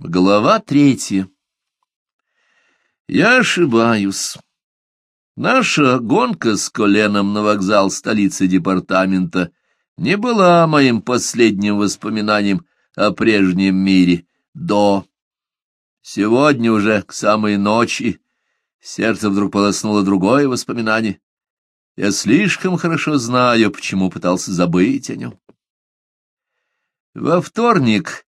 Глава третья. Я ошибаюсь. Наша гонка с коленом на вокзал столицы департамента не была моим последним воспоминанием о прежнем мире до. Сегодня уже к самой ночи сердце вдруг полоснуло другое воспоминание. Я слишком хорошо знаю, почему пытался забыть о нем. Во вторник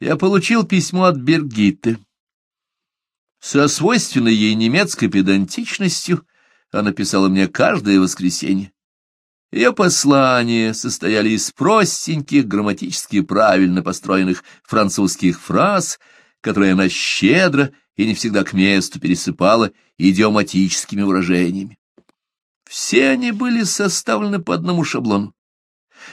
я получил письмо от Бергитты. Со свойственной ей немецкой педантичностью она писала мне каждое воскресенье. Ее послания состояли из простеньких, грамматически правильно построенных французских фраз, которые она щедро и не всегда к месту пересыпала идиоматическими выражениями. Все они были составлены по одному шаблону.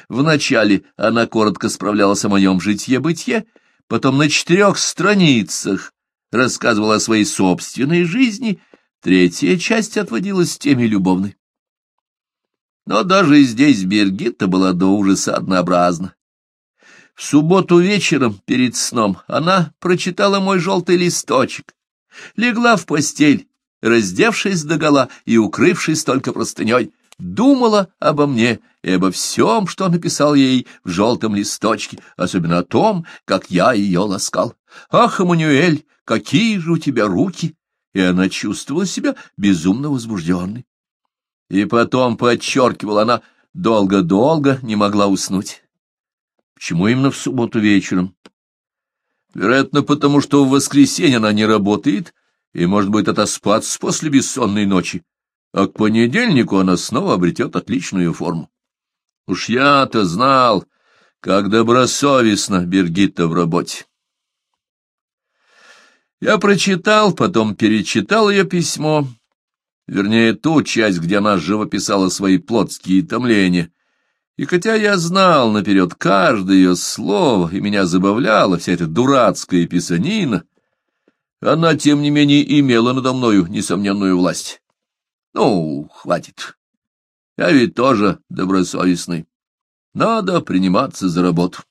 Вначале она коротко справлялась о моем житье-бытие, потом на четырех страницах рассказывала о своей собственной жизни, третья часть отводилась теме любовной. Но даже здесь Бергитта была до ужаса однообразна. В субботу вечером перед сном она прочитала мой желтый листочек, легла в постель, раздевшись догола и укрывшись только простыней — думала обо мне и обо всем, что написал ей в желтом листочке, особенно о том, как я ее ласкал. «Ах, Эммануэль, какие же у тебя руки!» И она чувствовала себя безумно возбужденной. И потом, подчеркивала она, долго-долго не могла уснуть. Почему именно в субботу вечером? Вероятно, потому что в воскресенье она не работает и, может быть, отоспаться после бессонной ночи а к понедельнику она снова обретет отличную форму. Уж я-то знал, как добросовестно Бергитта в работе. Я прочитал, потом перечитал ее письмо, вернее, ту часть, где она живописала свои плотские томления. И хотя я знал наперед каждое ее слово, и меня забавляла вся эта дурацкая писанина, она, тем не менее, имела надо мною несомненную власть. Ну, хватит. Я ведь тоже добросовестный. Надо приниматься за работу.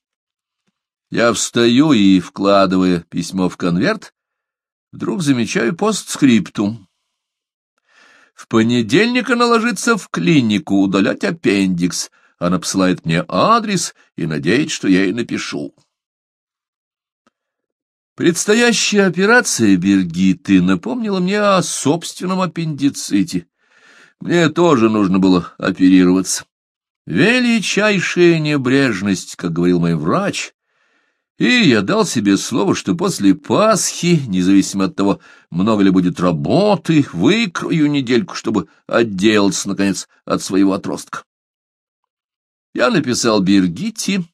Я встаю и, вкладывая письмо в конверт, вдруг замечаю постскриптум. В понедельник она ложится в клинику удалять аппендикс. Она посылает мне адрес и надеется, что я ей напишу. Предстоящая операция Бергиты напомнила мне о собственном аппендиците. Мне тоже нужно было оперироваться. Величайшая небрежность, как говорил мой врач, и я дал себе слово, что после Пасхи, независимо от того, много ли будет работы, выкрою недельку, чтобы отделаться, наконец, от своего отростка. Я написал Бергите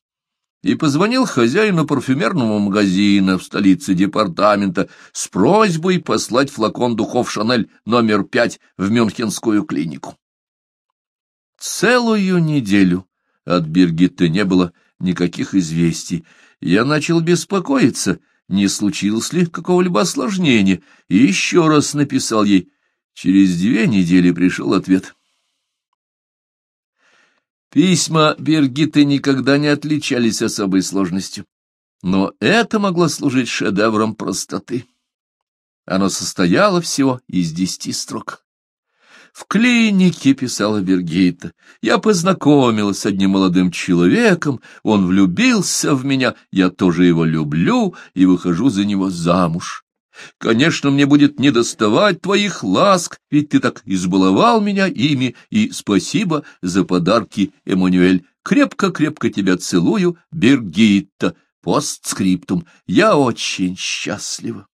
и позвонил хозяину парфюмерного магазина в столице департамента с просьбой послать флакон духов «Шанель» номер пять в Мюнхенскую клинику. Целую неделю от Биргитты не было никаких известий. Я начал беспокоиться, не случилось ли какого-либо осложнения, и еще раз написал ей. Через две недели пришел ответ. Письма Бергиты никогда не отличались особой сложностью, но это могло служить шедевром простоты. Оно состояло всего из десяти строк. В клинике, писала Бергита, я познакомилась с одним молодым человеком, он влюбился в меня, я тоже его люблю и выхожу за него замуж. Конечно, мне будет недоставать твоих ласк, ведь ты так избаловал меня ими, и спасибо за подарки, Эммануэль. Крепко-крепко тебя целую, Бергитта. Постскриптум. Я очень счастлива.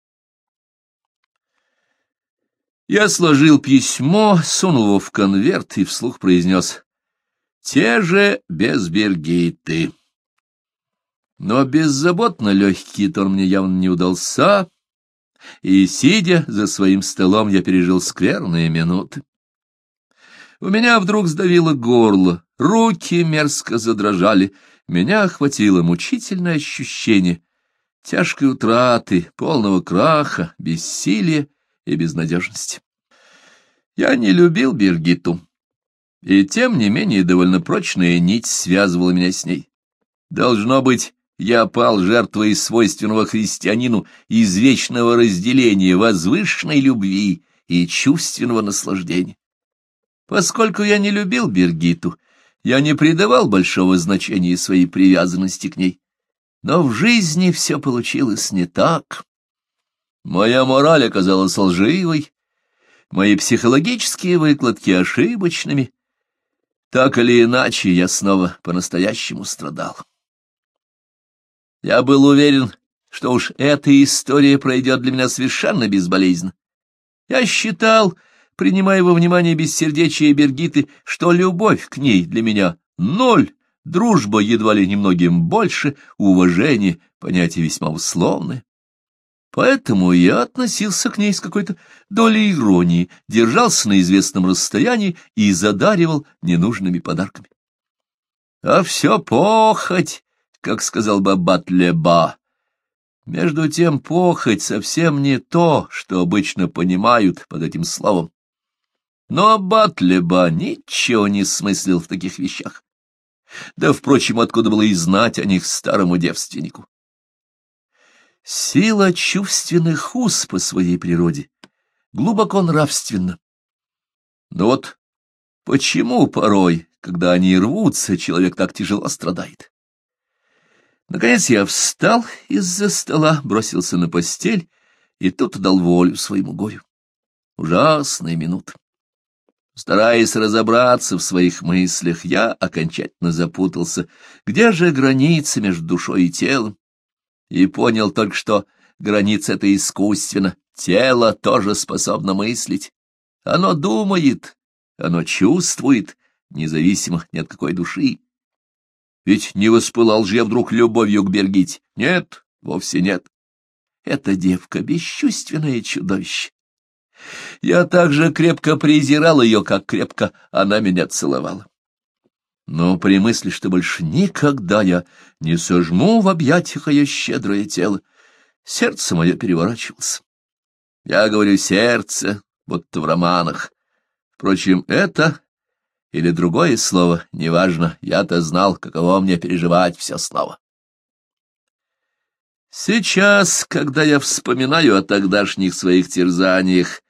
Я сложил письмо, сунул его в конверт и вслух произнес «Те же без Бергиты». Но беззаботно легкий тон мне явно не удался, и, сидя за своим столом, я пережил скверные минуты. У меня вдруг сдавило горло, руки мерзко задрожали, меня охватило мучительное ощущение тяжкой утраты, полного краха, бессилия и безнадежности. Я не любил Бергиту, и тем не менее довольно прочная нить связывала меня с ней. Должно быть, я пал жертвой свойственного христианину извечного разделения возвышенной любви и чувственного наслаждения. Поскольку я не любил Бергиту, я не придавал большого значения своей привязанности к ней. Но в жизни все получилось не так. Моя мораль оказалась лживой, мои психологические выкладки ошибочными. Так или иначе, я снова по-настоящему страдал. Я был уверен, что уж эта история пройдет для меня совершенно безболезненно. Я считал, принимая во внимание бессердечие Бергиты, что любовь к ней для меня ноль, дружба едва ли немногим больше, уважение — понятие весьма условное. Поэтому я относился к ней с какой-то долей иронии, держался на известном расстоянии и задаривал ненужными подарками. А все похоть, как сказал бы Батлеба. Между тем, похоть совсем не то, что обычно понимают под этим словом. Но Батлеба ничего не смыслил в таких вещах. Да, впрочем, откуда было и знать о них старому девственнику. Сила чувственных уз по своей природе глубоко нравственна. Но вот почему порой, когда они рвутся, человек так тяжело страдает? Наконец я встал из-за стола, бросился на постель и тут дал волю своему горю. Ужасная минута. Стараясь разобраться в своих мыслях, я окончательно запутался, где же граница между душой и телом, и понял только, что граница — это искусственно, тело тоже способно мыслить. Оно думает, оно чувствует, независимо ни от какой души. Ведь не воспылал же я вдруг любовью к Бергите. Нет, вовсе нет. Эта девка — бесчувственное чудовище. Я так же крепко презирал ее, как крепко она меня целовала. Но при мысли, что больше никогда я не сожму в объятиях ее щедрое тело, сердце мое переворачивалось. Я говорю «сердце», будто в романах. Впрочем, это или другое слово, неважно, я-то знал, каково мне переживать все слова. Сейчас, когда я вспоминаю о тогдашних своих терзаниях,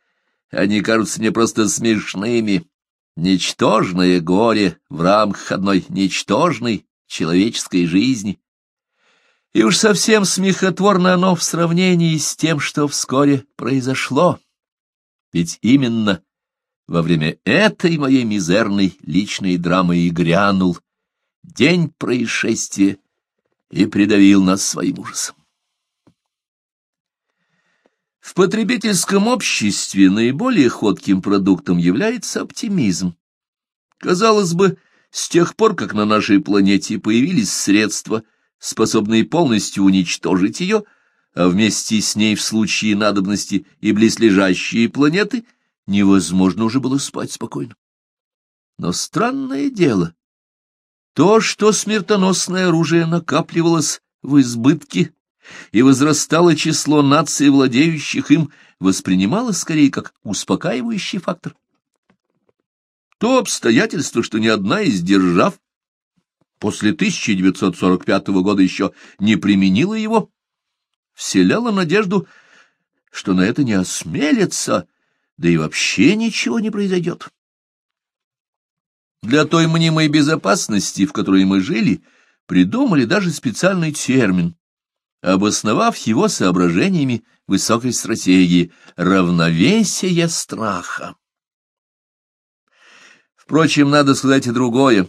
они кажутся мне просто смешными. Ничтожное горе в рамках одной ничтожной человеческой жизни. И уж совсем смехотворно оно в сравнении с тем, что вскоре произошло. Ведь именно во время этой моей мизерной личной драмы и грянул день происшествия и придавил нас своим ужасом. В потребительском обществе наиболее ходким продуктом является оптимизм. Казалось бы, с тех пор, как на нашей планете появились средства, способные полностью уничтожить ее, а вместе с ней в случае надобности и близлежащие планеты – невозможно уже было спать спокойно. Но странное дело. То, что смертоносное оружие накапливалось в избытке и возрастало число наций, владеющих им, воспринималось скорее как успокаивающий фактор. То обстоятельство, что ни одна из держав после 1945 года еще не применила его, вселяло надежду, что на это не осмелится, да и вообще ничего не произойдет. Для той мнимой безопасности, в которой мы жили, придумали даже специальный термин, обосновав его соображениями высокой стратегии «равновесие страха». Впрочем, надо сказать и другое.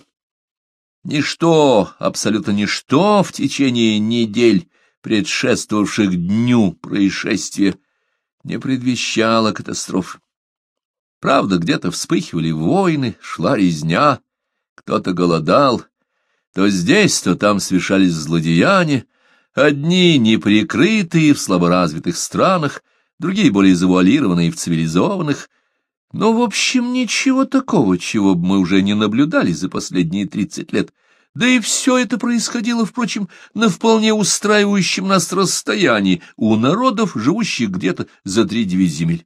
Ничто, абсолютно ничто в течение недель, предшествовавших дню происшествия, не предвещало катастроф. Правда, где-то вспыхивали войны, шла резня, кто-то голодал, то здесь, то там совершались злодеяния, одни неприкрытые в слаборазвитых странах, другие более завуалированные в цивилизованных, но, в общем, ничего такого, чего бы мы уже не наблюдали за последние тридцать лет — да и все это происходило, впрочем, на вполне устраивающем нас расстоянии у народов, живущих где-то за три-девять земель.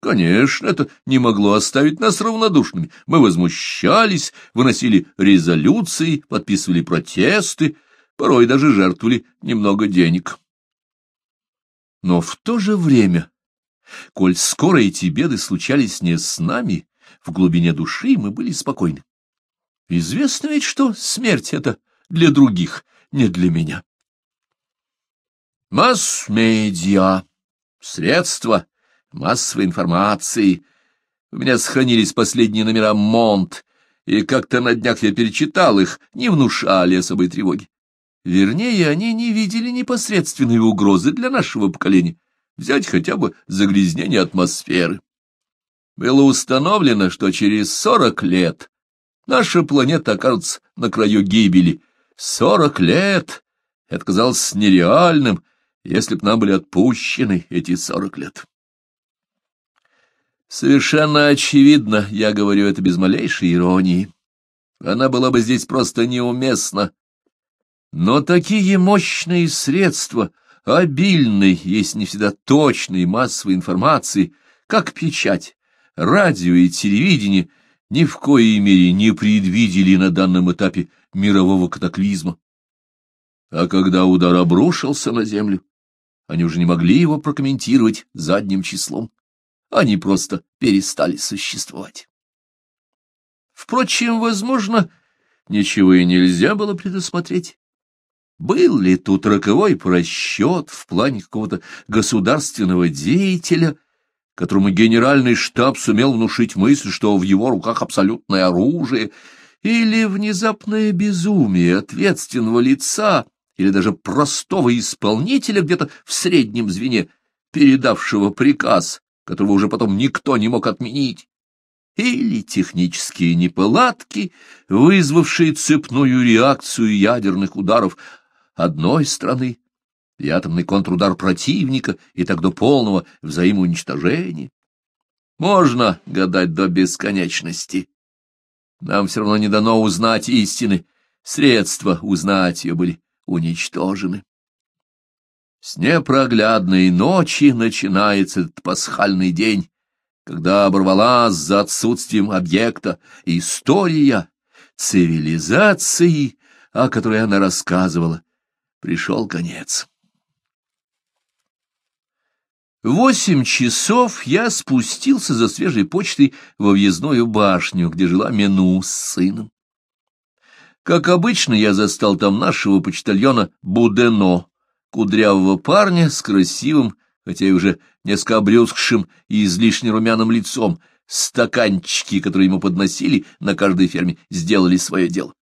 Конечно, это не могло оставить нас равнодушными. Мы возмущались, выносили резолюции, подписывали протесты, порой даже жертвовали немного денег. Но в то же время, коль скоро эти беды случались не с нами, в глубине души мы были спокойны. Известно ведь, что смерть — это для других, не для меня. Масс-медиа, средства массовой информации. У меня сохранились последние номера «Монт», и как-то на днях я перечитал их, не внушали особой тревоги. Вернее, они не видели непосредственной угрозы для нашего поколения. Взять хотя бы загрязнение атмосферы. Было установлено, что через сорок лет Наша планета окажется на краю гибели. Сорок лет! Это казалось нереальным, если б нам были отпущены эти сорок лет. Совершенно очевидно, я говорю это без малейшей иронии. Она была бы здесь просто неуместна. Но такие мощные средства, обильные, есть не всегда точные массовой информации, как печать, радио и телевидение — ни в коей мере не предвидели на данном этапе мирового катаклизма. А когда удар обрушился на землю, они уже не могли его прокомментировать задним числом. Они просто перестали существовать. Впрочем, возможно, ничего и нельзя было предусмотреть. Был ли тут роковой просчет в плане какого-то государственного деятеля — которому генеральный штаб сумел внушить мысль, что в его руках абсолютное оружие, или внезапное безумие ответственного лица, или даже простого исполнителя где-то в среднем звене, передавшего приказ, которого уже потом никто не мог отменить, или технические неполадки, вызвавшие цепную реакцию ядерных ударов одной страны и атомный контрудар противника, и так до полного взаимоуничтожения. Можно гадать до бесконечности. Нам все равно не дано узнать истины. Средства узнать ее были уничтожены. С непроглядной ночи начинается этот пасхальный день, когда оборвалась за отсутствием объекта история цивилизации, о которой она рассказывала. Пришел конец. Восемь часов я спустился за свежей почтой во въездную башню, где жила Мену с сыном. Как обычно, я застал там нашего почтальона Будено, кудрявого парня с красивым, хотя и уже несколько обрюзгшим и излишне румяным лицом. Стаканчики, которые ему подносили на каждой ферме, сделали свое дело.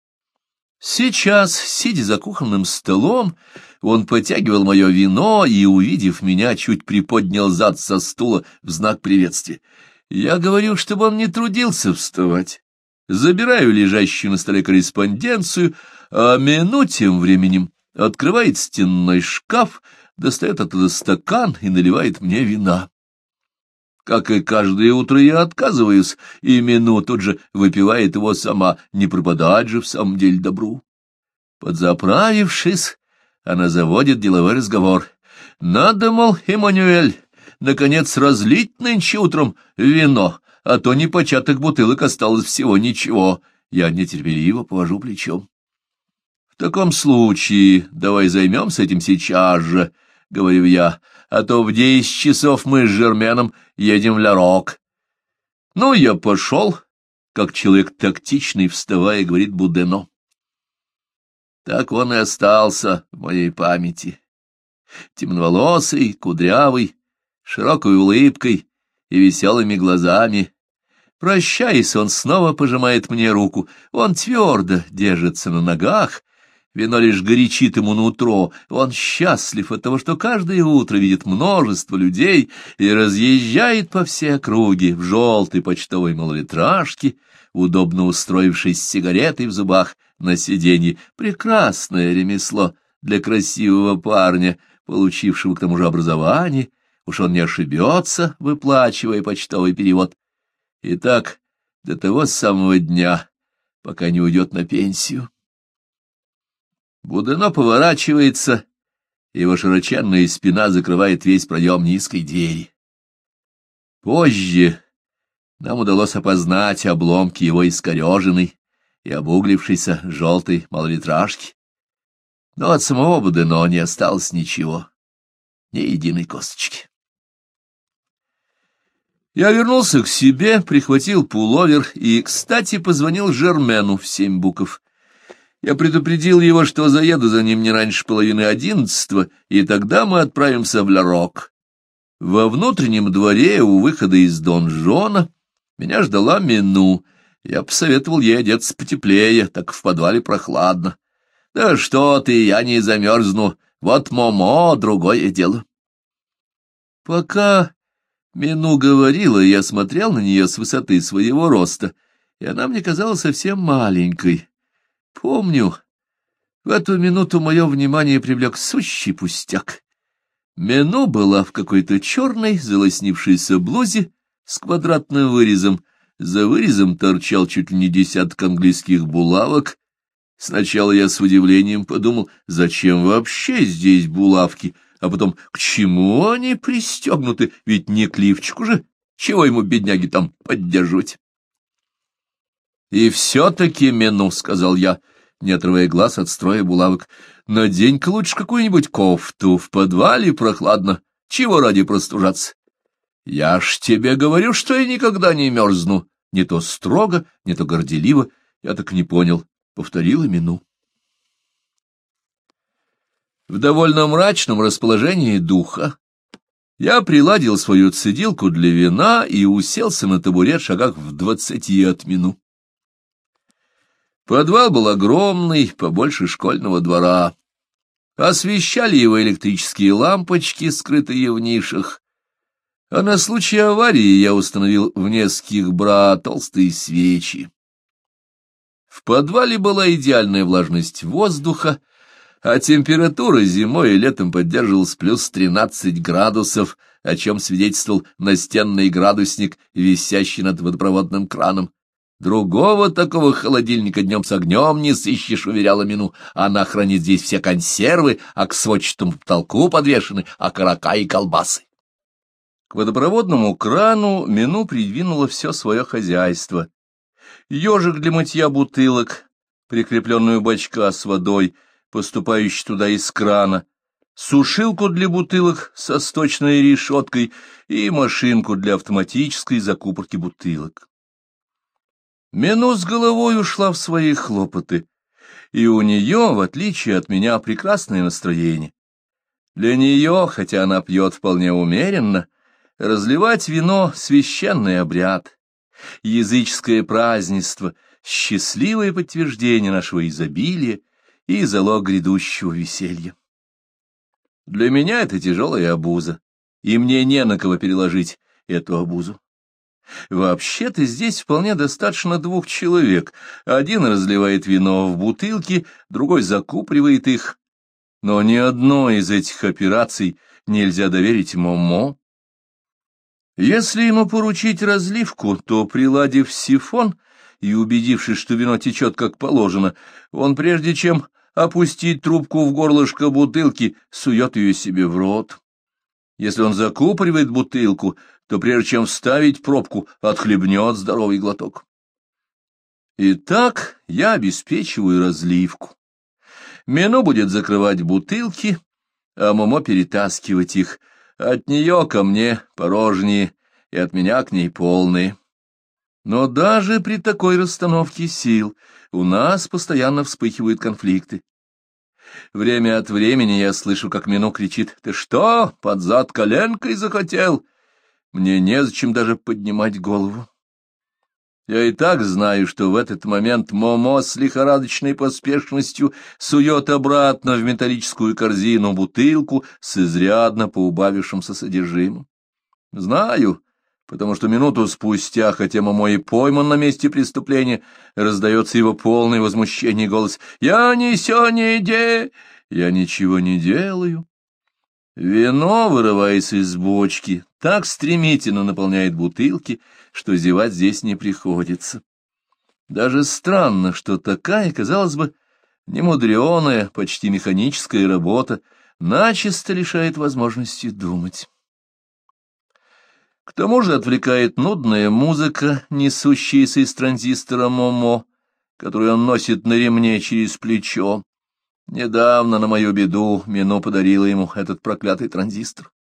Сейчас, сидя за кухонным столом, он потягивал мое вино и, увидев меня, чуть приподнял зад со стула в знак приветствия. Я говорю, чтобы он не трудился вставать. Забираю лежащую на столе корреспонденцию, а Мину тем временем открывает стенной шкаф, достает оттуда стакан и наливает мне вина. Как и каждое утро я отказываюсь, и Мину тут же выпивает его сама, не пропадать же в самом деле добру. Подзаправившись, а Она заводит деловой разговор. «Надо, мол, Эммануэль, наконец разлить нынче утром вино, а то непочаток бутылок осталось всего ничего». Я нетерпеливо повожу плечом. «В таком случае давай займемся этим сейчас же», — говорю я, «а то в десять часов мы с Жерменом едем в Ларок». «Ну, я пошел», — как человек тактичный, вставая, говорит Будено. Так он и остался в моей памяти. Темноволосый, кудрявый, широкой улыбкой и веселыми глазами. Прощаясь, он снова пожимает мне руку. Он твердо держится на ногах, вино лишь горячит ему нутро. Он счастлив от того, что каждое утро видит множество людей и разъезжает по все округе в желтой почтовой малолитражке, удобно устроившись с сигаретой в зубах, на сиденье. Прекрасное ремесло для красивого парня, получившего к тому же образование. Уж он не ошибется, выплачивая почтовый перевод. Итак, до того самого дня, пока не уйдет на пенсию. Будено поворачивается, его широченная спина закрывает весь проем низкой двери. Позже нам удалось опознать обломки его искореженной, и обуглившейся желтой малолитражки. Но от самого Будено не осталось ничего, ни единой косточки. Я вернулся к себе, прихватил пуловер и, кстати, позвонил Жермену в семь буков. Я предупредил его, что заеду за ним не раньше половины одиннадцатого, и тогда мы отправимся в Ла-Рок. Во внутреннем дворе у выхода из донжона меня ждала Мену — я посоветовал ей одеться потеплее, так в подвале прохладно. Да что ты, я не замерзну. Вот Момо, другое дело. Пока Мену говорила, я смотрел на нее с высоты своего роста, и она мне казалась совсем маленькой. Помню, в эту минуту мое внимание привлек сущий пустяк. Мину была в какой-то черной, залоснившейся блузе с квадратным вырезом — за вырезом торчал чуть ли не десяток английских булавок. Сначала я с удивлением подумал, зачем вообще здесь булавки, а потом, к чему они пристегнуты, ведь не к лифчику же, чего ему, бедняги, там поддерживать? — И все-таки мену, — сказал я, не отрывая глаз от строя булавок, — надень-ка лучше какую-нибудь кофту, в подвале прохладно, чего ради простужаться. Я ж тебе говорю, что я никогда не мерзну. Не то строго, не то горделиво. Я так не понял. Повторила мину. В довольно мрачном расположении духа я приладил свою цедилку для вина и уселся на табурет шагах в двадцати от мину. Подвал был огромный, побольше школьного двора. Освещали его электрические лампочки, скрытые в нишах. А на случай аварии я установил в нескольких бра толстые свечи. В подвале была идеальная влажность воздуха, а температура зимой и летом поддерживалась плюс 13 градусов, о чем свидетельствовал настенный градусник, висящий над водопроводным краном. Другого такого холодильника днем с огнем не сыщешь, уверяла Мину. Она хранит здесь все консервы, а к сводчатому потолку подвешены окорока и колбасы водопроводному крану Мину придвинула все свое хозяйство. Ежик для мытья бутылок, прикрепленную бачка с водой, поступающей туда из крана, сушилку для бутылок со сточной решеткой и машинку для автоматической закупорки бутылок. Мину с головой ушла в свои хлопоты, и у нее, в отличие от меня, прекрасное настроение. Для нее, хотя она пьет вполне умеренно, Разливать вино — священный обряд, языческое празднество, счастливое подтверждение нашего изобилия и залог грядущего веселья. Для меня это тяжелая обуза, и мне не на кого переложить эту обузу. Вообще-то здесь вполне достаточно двух человек. Один разливает вино в бутылки, другой закупривает их. Но ни одной из этих операций нельзя доверить Момо, если ему поручить разливку, то, приладив сифон и убедившись, что вино течет как положено, он, прежде чем опустить трубку в горлышко бутылки, сует ее себе в рот. Если он закупоривает бутылку, то, прежде чем вставить пробку, отхлебнет здоровый глоток. Итак, я обеспечиваю разливку. Мену будет закрывать бутылки, а Момо перетаскивать их — от нее ко мне порожние и от меня к ней полные. Но даже при такой расстановке сил у нас постоянно вспыхивают конфликты. Время от времени я слышу, как Мену кричит «Ты что, под зад коленкой захотел?» Мне незачем даже поднимать голову. Я и так знаю, что в этот момент Момо с лихорадочной поспешностью сует обратно в металлическую корзину бутылку с изрядно поубавившимся содержимым. Знаю, потому что минуту спустя, хотя Момо и пойман на месте преступления, раздается его полный возмущения голос «Я не сё не де...» «Я ничего не делаю». Вино, вырываясь из бочки, так стремительно наполняет бутылки, что зевать здесь не приходится. Даже странно, что такая, казалось бы, немудреная, почти механическая работа начисто лишает возможности думать. К тому же отвлекает нудная музыка, несущаяся из транзистора МОМО, которую он носит на ремне через плечо. Недавно, на мою беду, Мино подарила ему этот проклятый транзистор.